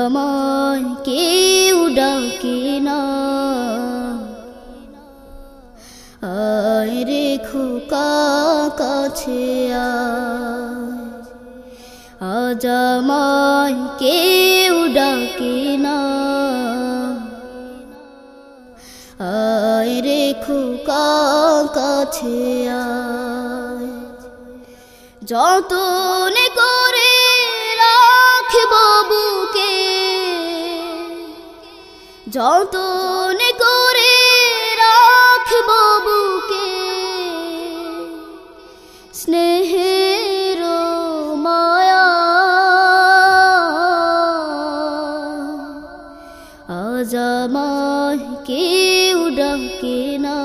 আমায় কেউ ডাকে না। আয় রে খোকা কাছে আয়। আজ আমায় কেউ ডাকে না। আয় রে খোকা কাছে আয়। করে রাখব বুকে, যতনে করে বুকে স্নেহের মায়া। আজ আমায় কেউ ডাকে না।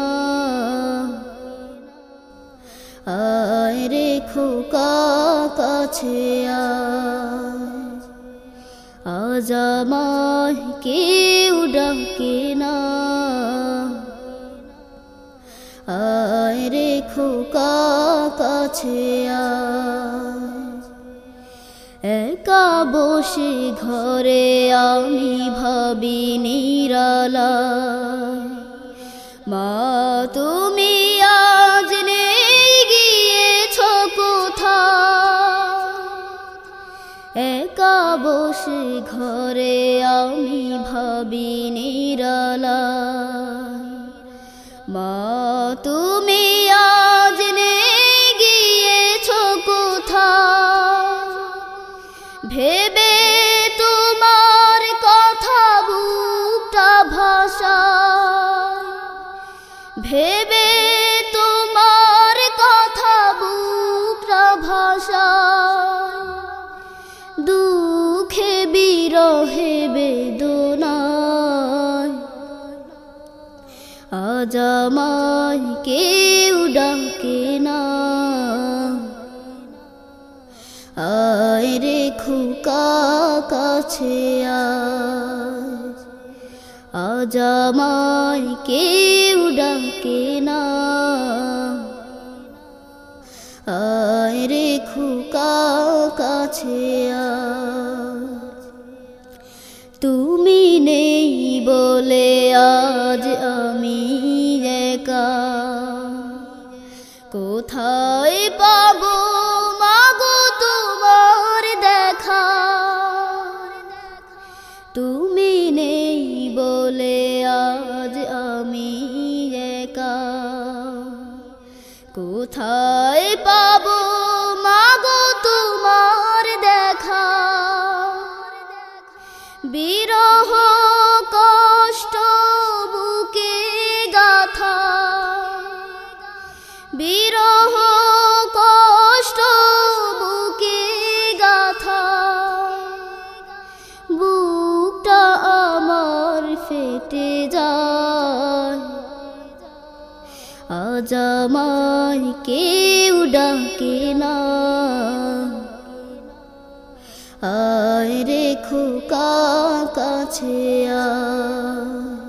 আয় রে খোকা কাছে আজ আমায় কেউ ডাকে না। খোকা একা বসে ঘরে আমি ভাবি নিরালায়। মা, তুমি আজ নেই গিয়েছ কোথায়? একা বসে ঘরে আমি ভাবি নিরালায়। মা, তুমি আজ আমায় কেউ ডাকে না। আয় রে খুকা কাছে আজ আমায় কেউ ডাকে না। আয় রে খুকা কাছে তুমি নেই বলে আজ আমি কোথায় পাবো মাগো তোমার দেখা? তুমি নেই বলে আজ আমি একা। কোথায় পাবো মাগো তোমার দেখা? বিরহ কষ্ট বুকে গাথা। বুকটা আমার ফেটে যায়। কেউ ডাকে না। আয় রে কাছে আয়।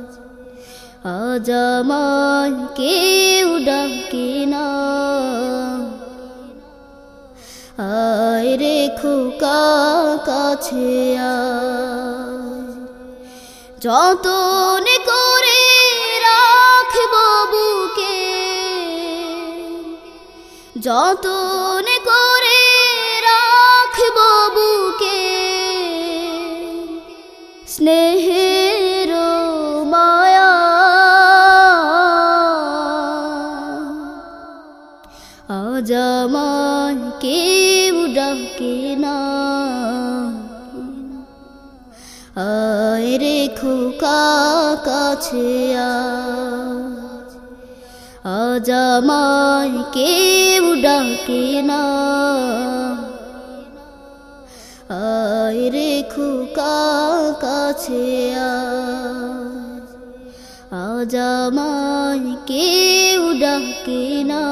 আজ আমায় কেউ ডাকে না। আয় রে খোকা কাছে যতনে করে রাখব বুকে, যতনে করে রাখব বুকে স্নেহের আমায় কেউ ডাকে না। আয় রে খোকা কাছে আজ আমায় কেউ ডাকে না। আয় রে খোকা কাছে আজ আমায় কেউ ডাকে না।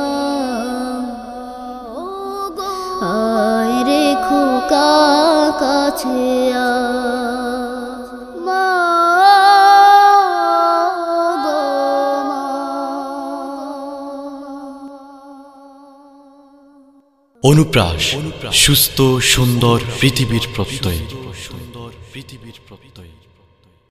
আয় রে খোকা কাছে মা। অনুপ্রাস সুস্থ সুন্দর পৃথিবীর প্রত্যয় সুন্দর পৃথিবীর প্রত্যয়